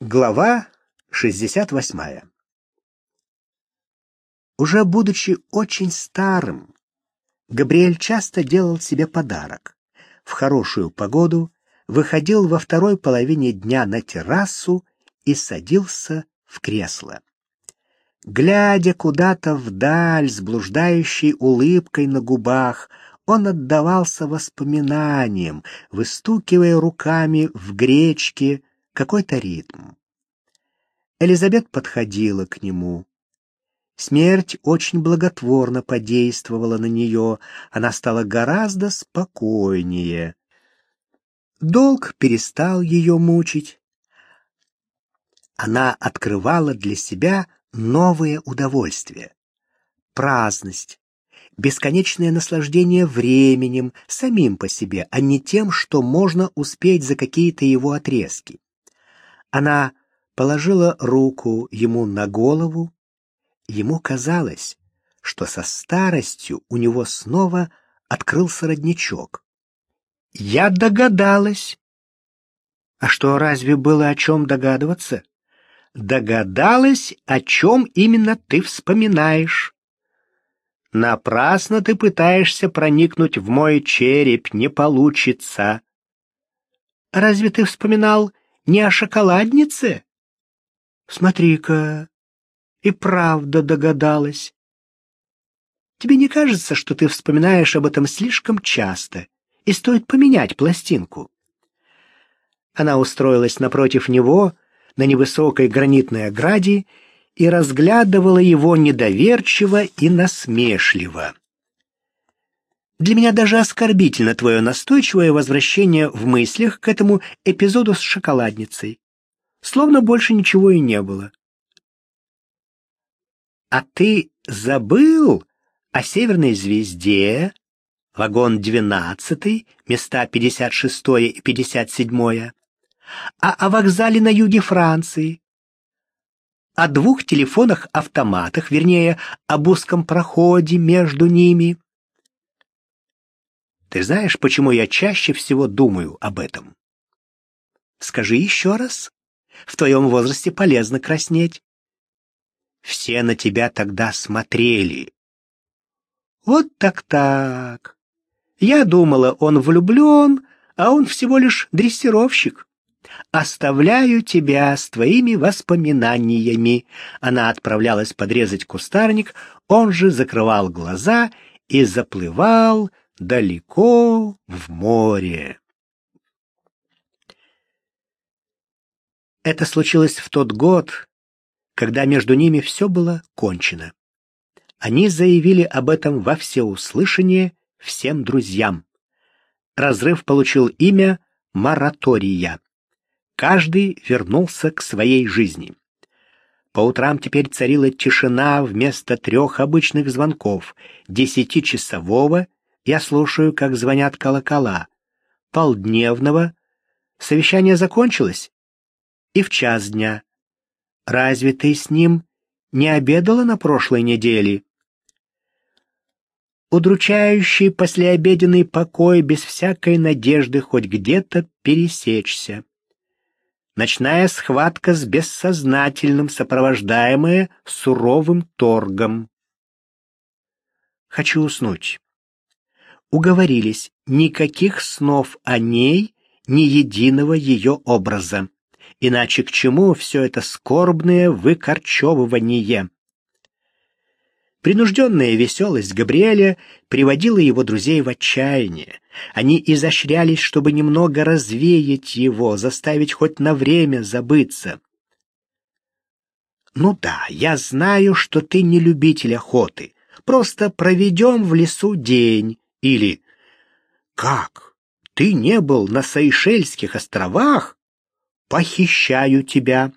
Глава 68 Уже будучи очень старым, Габриэль часто делал себе подарок. В хорошую погоду выходил во второй половине дня на террасу и садился в кресло. Глядя куда-то вдаль с блуждающей улыбкой на губах, он отдавался воспоминаниям, выстукивая руками в гречке, какой-то ритм. Элизабет подходила к нему. Смерть очень благотворно подействовала на нее, она стала гораздо спокойнее. Долг перестал ее мучить. Она открывала для себя новые удовольствия. Праздность, бесконечное наслаждение временем, самим по себе, а не тем, что можно успеть за какие-то его отрезки. Она положила руку ему на голову. Ему казалось, что со старостью у него снова открылся родничок. «Я догадалась!» «А что, разве было о чем догадываться?» «Догадалась, о чем именно ты вспоминаешь?» «Напрасно ты пытаешься проникнуть в мой череп, не получится!» «Разве ты вспоминал не о шоколаднице? Смотри-ка, и правда догадалась. Тебе не кажется, что ты вспоминаешь об этом слишком часто, и стоит поменять пластинку? Она устроилась напротив него на невысокой гранитной ограде и разглядывала его недоверчиво и насмешливо. Для меня даже оскорбительно твое настойчивое возвращение в мыслях к этому эпизоду с шоколадницей. Словно больше ничего и не было. А ты забыл о северной звезде, вагон 12, места 56 и 57, а о вокзале на юге Франции, о двух телефонах-автоматах, вернее, об узком проходе между ними, ты знаешь, почему я чаще всего думаю об этом? Скажи еще раз. В твоем возрасте полезно краснеть. Все на тебя тогда смотрели. Вот так-так. Я думала, он влюблен, а он всего лишь дрессировщик. Оставляю тебя с твоими воспоминаниями. Она отправлялась подрезать кустарник, он же закрывал глаза и заплывал далеко в море. Это случилось в тот год, когда между ними все было кончено. Они заявили об этом во всеуслышание всем друзьям. Разрыв получил имя «Моратория». Каждый вернулся к своей жизни. По утрам теперь царила тишина вместо трех обычных звонков, десятичасового я слушаю, как звонят колокола. Полдневного. Совещание закончилось. И в час дня. Разве ты с ним не обедала на прошлой неделе? Удручающий послеобеденный покой без всякой надежды хоть где-то пересечься. Ночная схватка с бессознательным, сопровождаемая суровым торгом. Хочу уснуть уговорились никаких снов о ней, ни единого ее образа. Иначе к чему все это скорбное выкорчевывание? Принужденная веселость Габриэля приводила его друзей в отчаяние. Они изощрялись, чтобы немного развеять его, заставить хоть на время забыться. «Ну да, я знаю, что ты не любитель охоты. Просто проведем в лесу день. Или «Как? Ты не был на Сейшельских островах? Похищаю тебя!»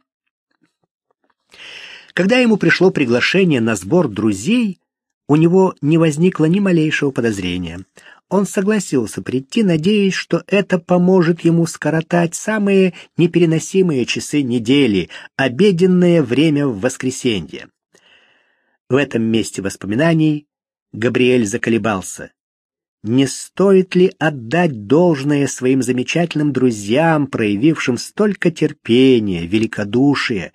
Когда ему пришло приглашение на сбор друзей, у него не возникло ни малейшего подозрения. Он согласился прийти, надеясь, что это поможет ему скоротать самые непереносимые часы недели, обеденное время в воскресенье. В этом месте воспоминаний Габриэль заколебался. Не стоит ли отдать должное своим замечательным друзьям, проявившим столько терпения, великодушия.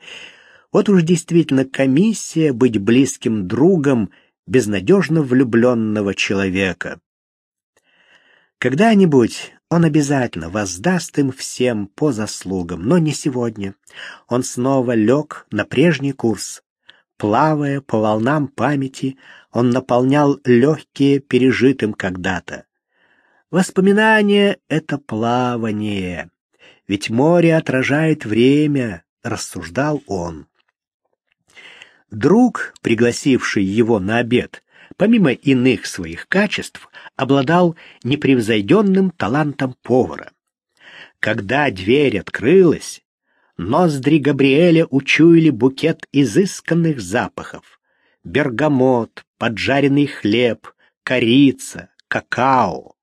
Вот уж действительно комиссия быть близким другом безнадежно влюбленного человека. Когда-нибудь он обязательно воздаст им всем по заслугам, но не сегодня. Он снова лег на прежний курс. Плавая по волнам памяти, он наполнял легкие пережитым когда-то. Воспоминание — это плавание, ведь море отражает время, рассуждал он. Друг, пригласивший его на обед, помимо иных своих качеств, обладал непревзойденным талантом повара. Когда дверь открылась, ноздри Габриэля учуяли букет изысканных запахов. Бергамот, поджаренный хлеб, корица, какао.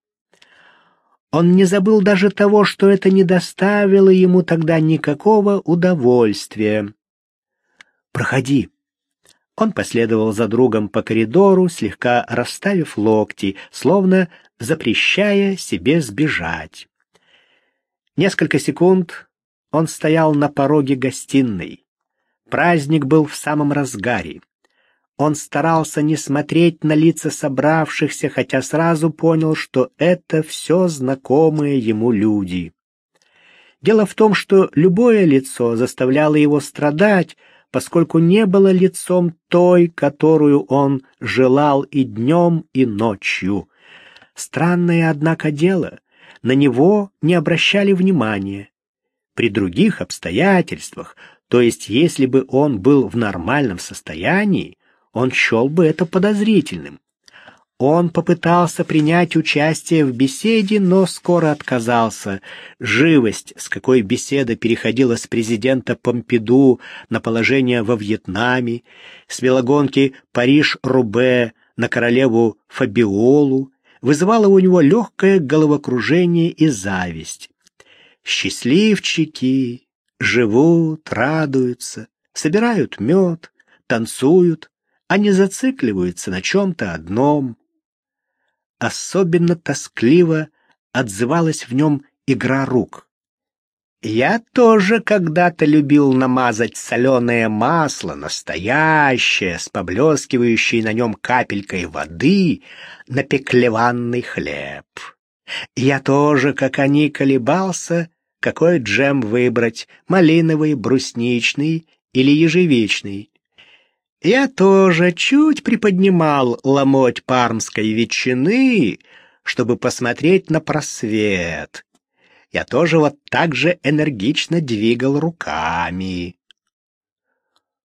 Он не забыл даже того, что это не доставило ему тогда никакого удовольствия. «Проходи». Он последовал за другом по коридору, слегка расставив локти, словно запрещая себе сбежать. Несколько секунд он стоял на пороге гостиной. Праздник был в самом разгаре. Он старался не смотреть на лица собравшихся, хотя сразу понял, что это все знакомые ему люди. Дело в том, что любое лицо заставляло его страдать, поскольку не было лицом той, которую он желал и днем, и ночью. Странное, однако, дело, на него не обращали внимания. При других обстоятельствах, то есть если бы он был в нормальном состоянии, он счел бы это подозрительным. Он попытался принять участие в беседе, но скоро отказался. Живость, с какой беседа переходила с президента Помпиду на положение во Вьетнаме, с велогонки Париж-Рубе на королеву Фабиолу, вызывала у него легкое головокружение и зависть. Счастливчики живут, радуются, собирают мед, танцуют, а не зацикливаются на чем-то одном. Особенно тоскливо отзывалась в нем игра рук. Я тоже когда-то любил намазать соленое масло, настоящее, с поблескивающей на нем капелькой воды, на пеклеванный хлеб. Я тоже, как они, колебался, какой джем выбрать, малиновый, брусничный или ежевичный. Я тоже чуть приподнимал ломоть пармской ветчины, чтобы посмотреть на просвет. Я тоже вот так же энергично двигал руками.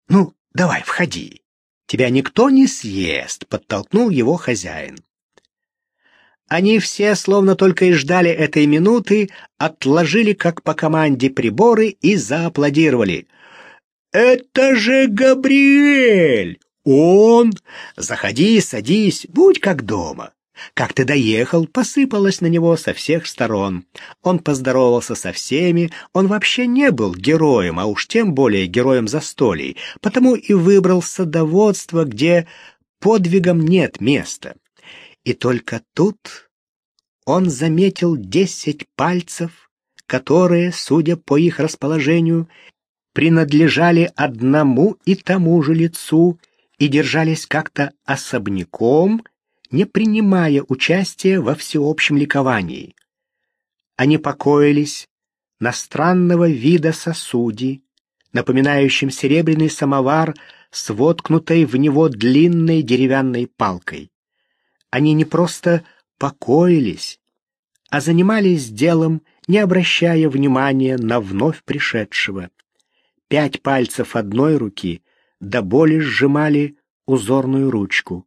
«Ну, давай, входи. Тебя никто не съест», — подтолкнул его хозяин. Они все, словно только и ждали этой минуты, отложили, как по команде, приборы и зааплодировали. «Это же Габриэль! Он! Заходи, садись, будь как дома!» Как ты доехал, посыпалось на него со всех сторон. Он поздоровался со всеми, он вообще не был героем, а уж тем более героем застолий, потому и выбрал садоводство, где подвигам нет места. И только тут он заметил десять пальцев, которые, судя по их расположению, принадлежали одному и тому же лицу и держались как-то особняком, не принимая участия во всеобщем ликовании. Они покоились на странного вида сосуде, напоминающем серебряный самовар с воткнутой в него длинной деревянной палкой. Они не просто покоились, а занимались делом, не обращая внимания на вновь пришедшего. Пять пальцев одной руки до боли сжимали узорную ручку.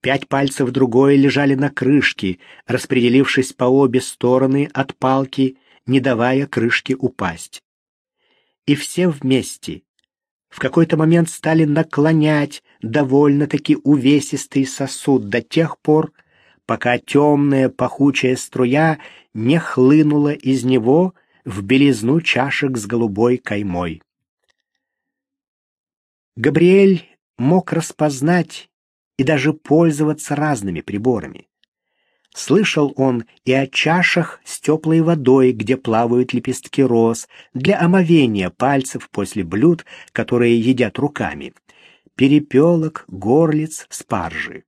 Пять пальцев другой лежали на крышке, распределившись по обе стороны от палки, не давая крышке упасть. И все вместе в какой-то момент стали наклонять довольно-таки увесистый сосуд до тех пор, пока темная пахучая струя не хлынула из него в белизну чашек с голубой каймой. Габриэль мог распознать и даже пользоваться разными приборами. Слышал он и о чашах с теплой водой, где плавают лепестки роз, для омовения пальцев после блюд, которые едят руками, перепелок, горлиц, спаржи.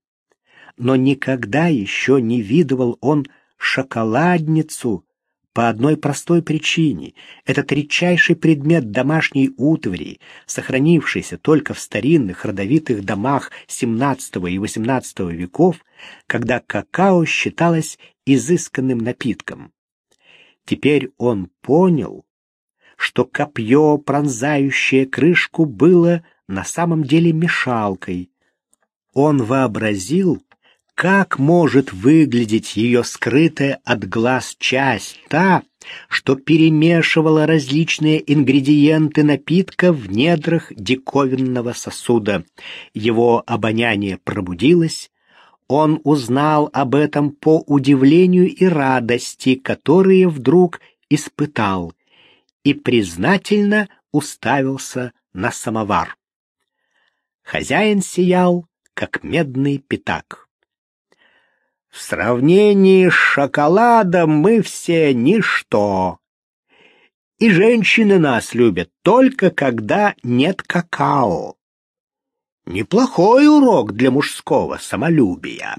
Но никогда еще не видывал он шоколадницу по одной простой причине. Этот редчайший предмет домашней утвари, сохранившийся только в старинных родовитых домах XVII и XVIII веков, когда какао считалось изысканным напитком. Теперь он понял, что копье, пронзающее крышку, было на самом деле мешалкой. Он вообразил, как может выглядеть ее скрытая от глаз часть, та, что перемешивала различные ингредиенты напитка в недрах диковинного сосуда. Его обоняние пробудилось, он узнал об этом по удивлению и радости, которые вдруг испытал, и признательно уставился на самовар. Хозяин сиял, как медный пятак. В сравнении с шоколадом мы все ничто. И женщины нас любят только когда нет какао. Неплохой урок для мужского самолюбия.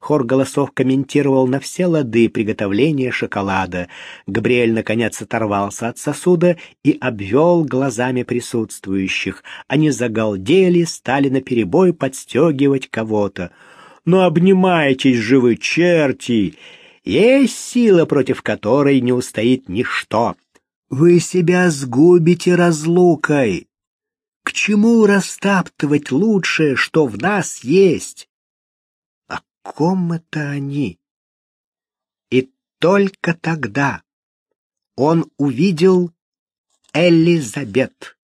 Хор голосов комментировал на все лады приготовления шоколада. Габриэль наконец оторвался от сосуда и обвел глазами присутствующих. Они загалдели, стали наперебой подстегивать кого-то. «Ну обнимайтесь же вы, черти! Есть сила, против которой не устоит ничто. Вы себя сгубите разлукой. К чему растаптывать лучшее, что в нас есть?» ком это они? И только тогда он увидел Элизабет,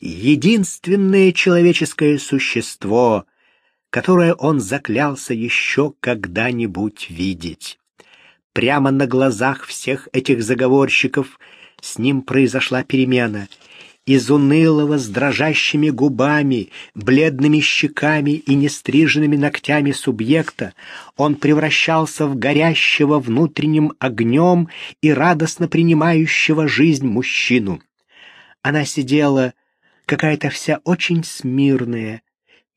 единственное человеческое существо, которое он заклялся еще когда-нибудь видеть. Прямо на глазах всех этих заговорщиков с ним произошла перемена — из унылого с дрожащими губами, бледными щеками и нестриженными ногтями субъекта он превращался в горящего внутренним огнем и радостно принимающего жизнь мужчину. Она сидела, какая-то вся очень смирная,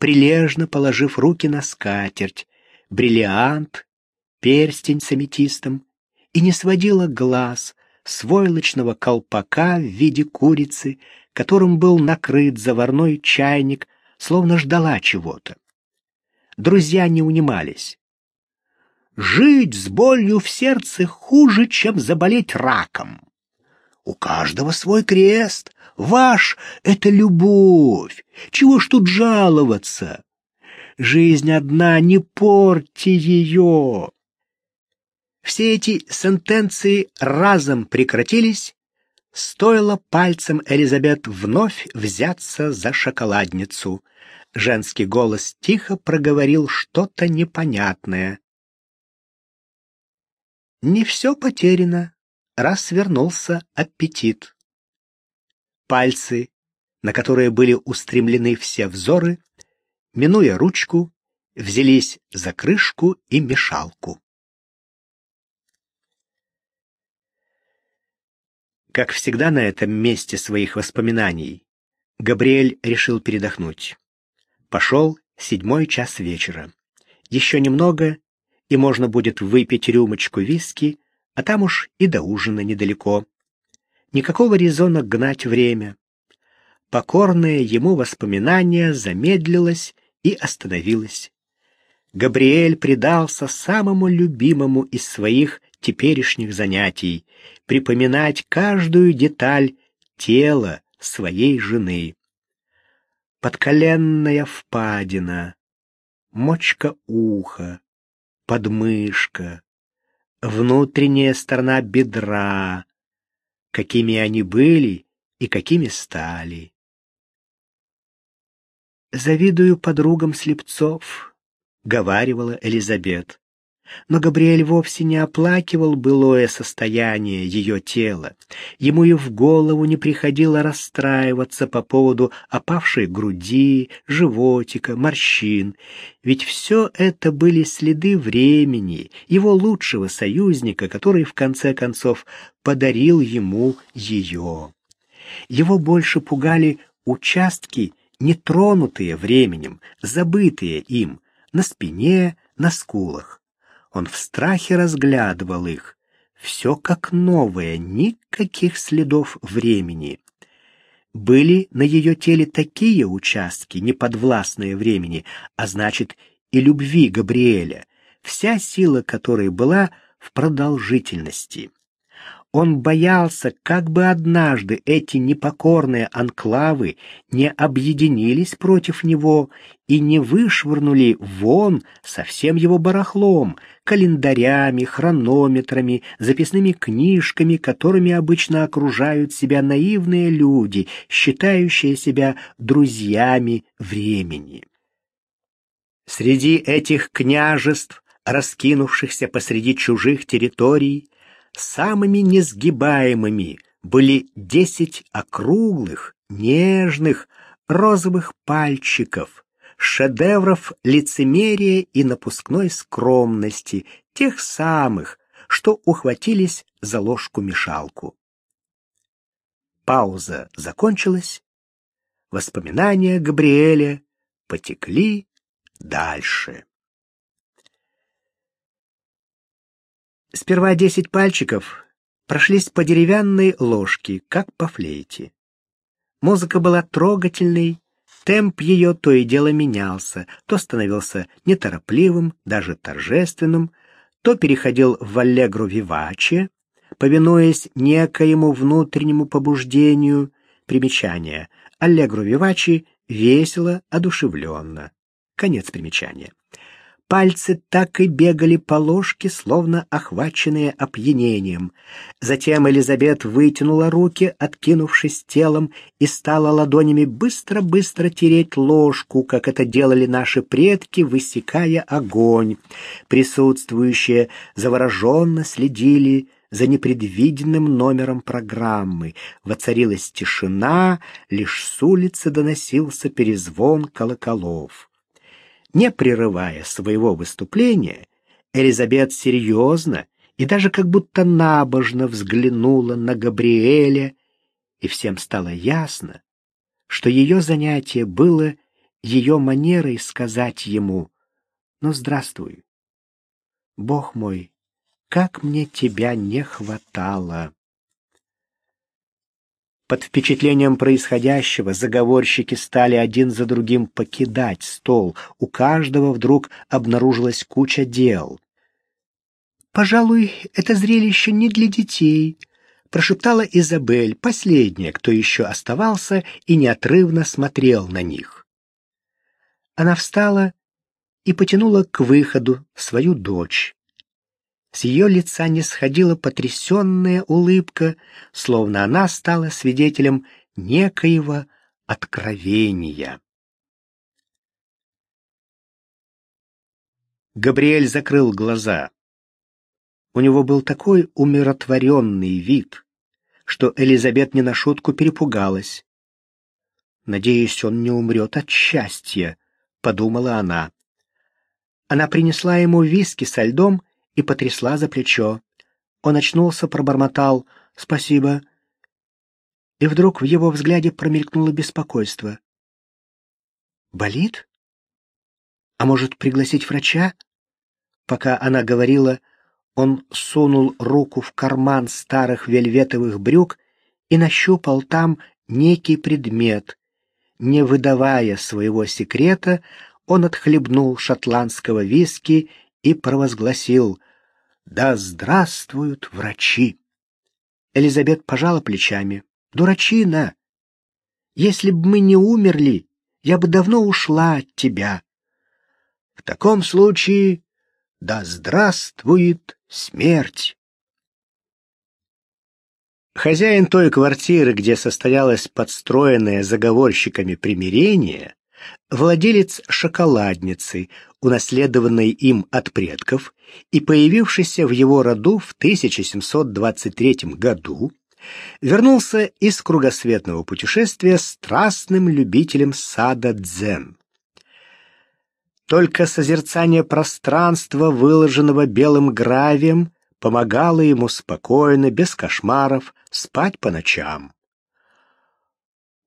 прилежно положив руки на скатерть, бриллиант, перстень с аметистом, и не сводила глаз с войлочного колпака в виде курицы, которым был накрыт заварной чайник, словно ждала чего-то. Друзья не унимались. Жить с болью в сердце хуже, чем заболеть раком. У каждого свой крест. Ваш — это любовь. Чего ж тут жаловаться? Жизнь одна, не порти ее. Все эти сентенции разом прекратились, стоило пальцем Элизабет вновь взяться за шоколадницу. Женский голос тихо проговорил что-то непонятное. Не все потеряно, раз вернулся аппетит. Пальцы, на которые были устремлены все взоры, минуя ручку, взялись за крышку и мешалку. Как всегда на этом месте своих воспоминаний, Габриэль решил передохнуть. Пошел седьмой час вечера. Еще немного, и можно будет выпить рюмочку виски, а там уж и до ужина недалеко. Никакого резона гнать время. Покорное ему воспоминание замедлилось и остановилось. Габриэль предался самому любимому из своих теперешних занятий — припоминать каждую деталь тела своей жены. Подколенная впадина, мочка уха, подмышка, внутренняя сторона бедра, какими они были и какими стали. «Завидую подругам слепцов», — говаривала Элизабет. Но Габриэль вовсе не оплакивал былое состояние ее тела. Ему и в голову не приходило расстраиваться по поводу опавшей груди, животика, морщин. Ведь все это были следы времени, его лучшего союзника, который в конце концов подарил ему ее. Его больше пугали участки, нетронутые временем, забытые им, на спине, на скулах. Он в страхе разглядывал их. Все как новое, никаких следов времени. Были на ее теле такие участки, неподвластные времени, а значит и любви Габриэля, вся сила которой была в продолжительности. Он боялся, как бы однажды эти непокорные анклавы не объединились против него и не вышвырнули вон со всем его барахлом, календарями, хронометрами, записными книжками, которыми обычно окружают себя наивные люди, считающие себя друзьями времени. Среди этих княжеств, раскинувшихся посреди чужих территорий, Самыми несгибаемыми были десять округлых, нежных, розовых пальчиков, шедевров лицемерия и напускной скромности, тех самых, что ухватились за ложку-мешалку. Пауза закончилась, воспоминания Габриэля потекли дальше. Сперва десять пальчиков прошлись по деревянной ложке, как по флейте. Музыка была трогательной, темп ее то и дело менялся, то становился неторопливым, даже торжественным, то переходил в аллегру виваче, повинуясь некоему внутреннему побуждению, примечание, аллегру виваче весело, одушевленно. Конец примечания. Пальцы так и бегали по ложке, словно охваченные опьянением. Затем Элизабет вытянула руки, откинувшись телом, и стала ладонями быстро-быстро тереть ложку, как это делали наши предки, высекая огонь. Присутствующие завороженно следили за непредвиденным номером программы. Воцарилась тишина, лишь с улицы доносился перезвон колоколов. Не прерывая своего выступления, Элизабет серьезно и даже как будто набожно взглянула на Габриэля, и всем стало ясно, что ее занятие было ее манерой сказать ему «Ну, здравствуй, Бог мой, как мне тебя не хватало!» Под впечатлением происходящего заговорщики стали один за другим покидать стол. У каждого вдруг обнаружилась куча дел. «Пожалуй, это зрелище не для детей», — прошептала Изабель, последняя, кто еще оставался и неотрывно смотрел на них. Она встала и потянула к выходу свою дочь. С ее лица не сходила потрясенная улыбка, словно она стала свидетелем некоего откровения. Габриэль закрыл глаза. У него был такой умиротворенный вид, что Элизабет не на шутку перепугалась. «Надеюсь, он не умрет от счастья», — подумала она. Она принесла ему виски со льдом и потрясла за плечо. Он очнулся, пробормотал «Спасибо». И вдруг в его взгляде промелькнуло беспокойство. «Болит? А может, пригласить врача?» Пока она говорила, он сунул руку в карман старых вельветовых брюк и нащупал там некий предмет. Не выдавая своего секрета, он отхлебнул шотландского виски и провозгласил «Да здравствуют врачи!» Элизабет пожала плечами. «Дурачина! Если б мы не умерли, я бы давно ушла от тебя. В таком случае да здравствует смерть!» Хозяин той квартиры, где состоялось подстроенное заговорщиками примирение, владелец шоколадницы, унаследованной им от предков и появившийся в его роду в 1723 году, вернулся из кругосветного путешествия страстным любителем сада дзен. Только созерцание пространства, выложенного белым гравием, помогало ему спокойно, без кошмаров, спать по ночам.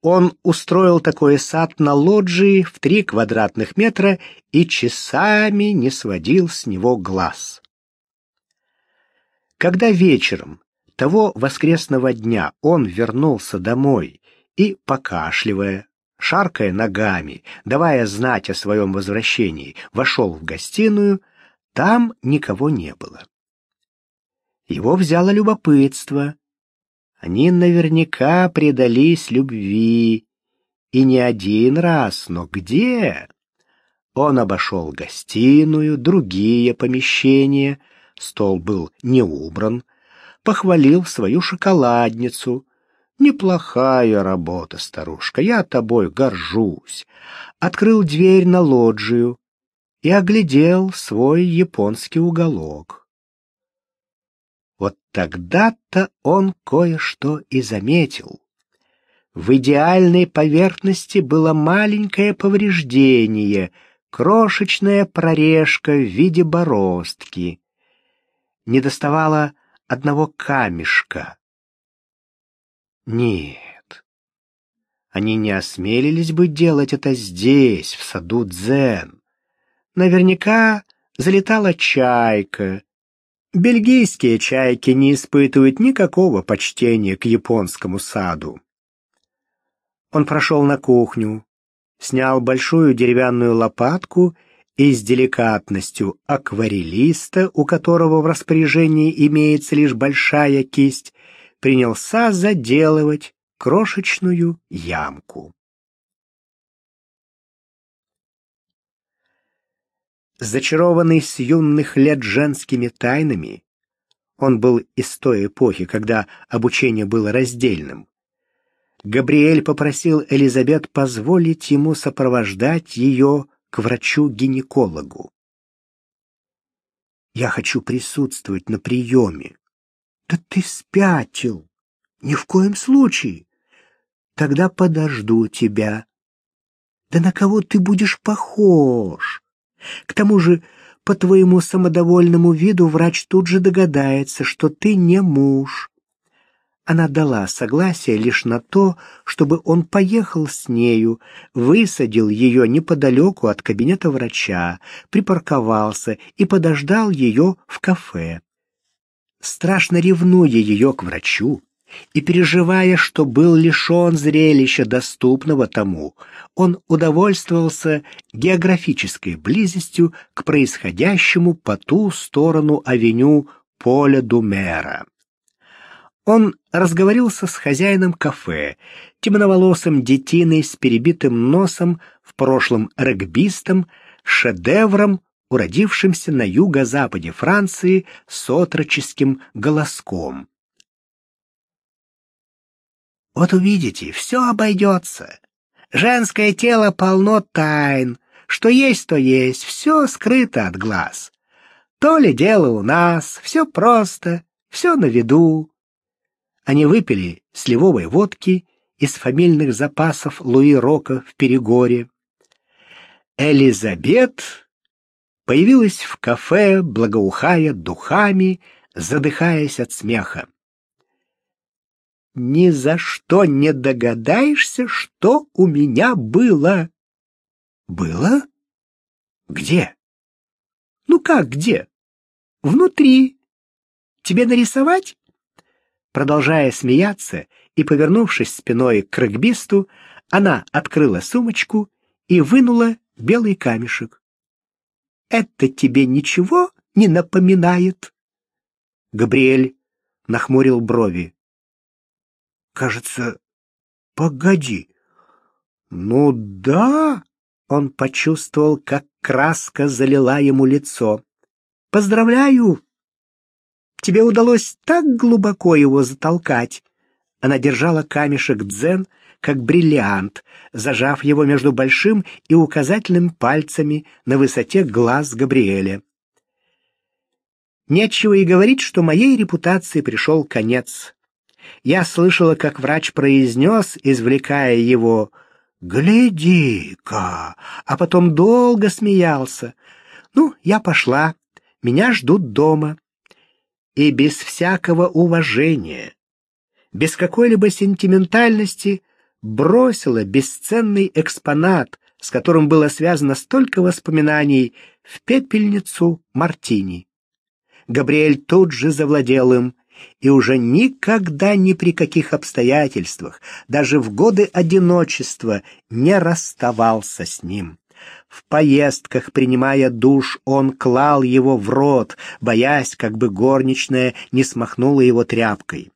Он устроил такой сад на лоджии в три квадратных метра и часами не сводил с него глаз. Когда вечером того воскресного дня он вернулся домой и, покашливая, шаркая ногами, давая знать о своем возвращении, вошел в гостиную, там никого не было. Его взяло любопытство. Они наверняка предались любви, и не один раз, но где? Он обошел гостиную, другие помещения, стол был не убран, похвалил свою шоколадницу. «Неплохая работа, старушка, я тобой горжусь». Открыл дверь на лоджию и оглядел свой японский уголок. Вот тогда-то он кое-что и заметил. В идеальной поверхности было маленькое повреждение, крошечная прорежка в виде бороздки. Недоставало одного камешка. Нет, они не осмелились бы делать это здесь, в саду Дзен. Наверняка залетала чайка. Бельгийские чайки не испытывают никакого почтения к японскому саду. Он прошел на кухню, снял большую деревянную лопатку и с деликатностью акварелиста, у которого в распоряжении имеется лишь большая кисть, принялся заделывать крошечную ямку. Зачарованный с юных лет женскими тайнами, он был из той эпохи, когда обучение было раздельным. Габриэль попросил Элизабет позволить ему сопровождать ее к врачу-гинекологу. «Я хочу присутствовать на приеме». «Да ты спятил! Ни в коем случае! Тогда подожду тебя». «Да на кого ты будешь похож?» К тому же, по твоему самодовольному виду врач тут же догадается, что ты не муж. Она дала согласие лишь на то, чтобы он поехал с нею, высадил ее неподалеку от кабинета врача, припарковался и подождал ее в кафе. Страшно ревнуя ее к врачу и переживая, что был лишен зрелища, доступного тому, он удовольствовался географической близостью к происходящему по ту сторону авеню Поля Думера. Он разговорился с хозяином кафе, темноволосым детиной с перебитым носом, в прошлом регбистом, шедевром, уродившимся на юго-западе Франции с отроческим голоском. «Вот увидите, все обойдется. Женское тело полно тайн. Что есть, то есть, все скрыто от глаз. То ли дело у нас, все просто, все на виду. Они выпили сливовой водки из фамильных запасов Луи Рока в Перегоре. Элизабет появилась в кафе, благоухая духами, задыхаясь от смеха. «Ни за что не догадаешься, что у меня было». «Было? Где?» «Ну как где?» «Внутри. Тебе нарисовать?» Продолжая смеяться и повернувшись спиной к регбисту, она открыла сумочку и вынула белый камешек. «Это тебе ничего не напоминает?» Габриэль нахмурил брови. «Кажется, погоди. Ну да!» Он почувствовал, как краска залила ему лицо. «Поздравляю! Тебе удалось так глубоко его затолкать. Она держала камешек дзен, как бриллиант, зажав его между большим и указательным пальцами на высоте глаз Габриэля. Нечего и говорить, что моей репутации пришел конец. Я слышала, как врач произнес, извлекая его, «Гляди-ка!» а потом долго смеялся. Ну, я пошла, меня ждут дома. И без всякого уважения, без какой-либо сентиментальности бросила бесценный экспонат, с которым было связано столько воспоминаний, в пепельницу Мартини. Габриэль тут же завладел им и уже никогда ни при каких обстоятельствах, даже в годы одиночества, не расставался с ним. В поездках, принимая душ, он клал его в рот, боясь, как бы горничная не смахнула его тряпкой.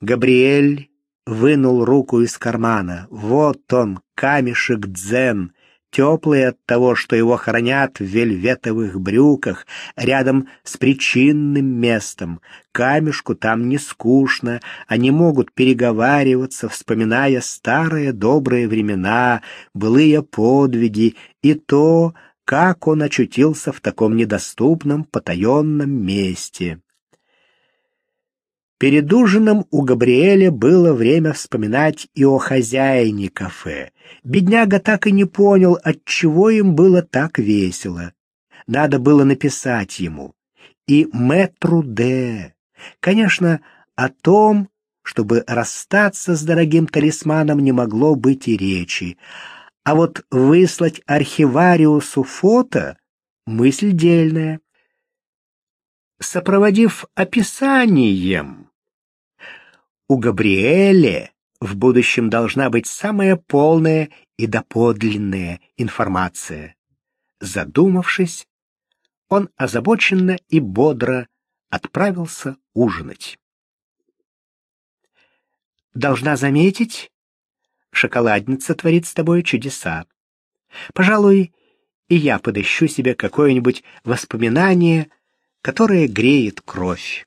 Габриэль вынул руку из кармана. Вот он, камешек дзен, теплый от того, что его хранят в вельветовых брюках, рядом с причинным местом. Камешку там не скучно, они могут переговариваться, вспоминая старые добрые времена, былые подвиги и то, как он очутился в таком недоступном, потаенном месте. Перед ужином у Габриэля было время вспоминать и о хозяине кафе. Бедняга так и не понял, отчего им было так весело. Надо было написать ему. И мэтру Д. Конечно, о том, чтобы расстаться с дорогим талисманом, не могло быть и речи. А вот выслать архивариусу фото — мысль дельная. Сопроводив описанием, у Габриэле в будущем должна быть самая полная и доподлинная информация. Задумавшись, он озабоченно и бодро отправился ужинать. Должна заметить, шоколадница творит с тобой чудеса. Пожалуй, и я подыщу себе какое-нибудь воспоминание, которое греет кровь.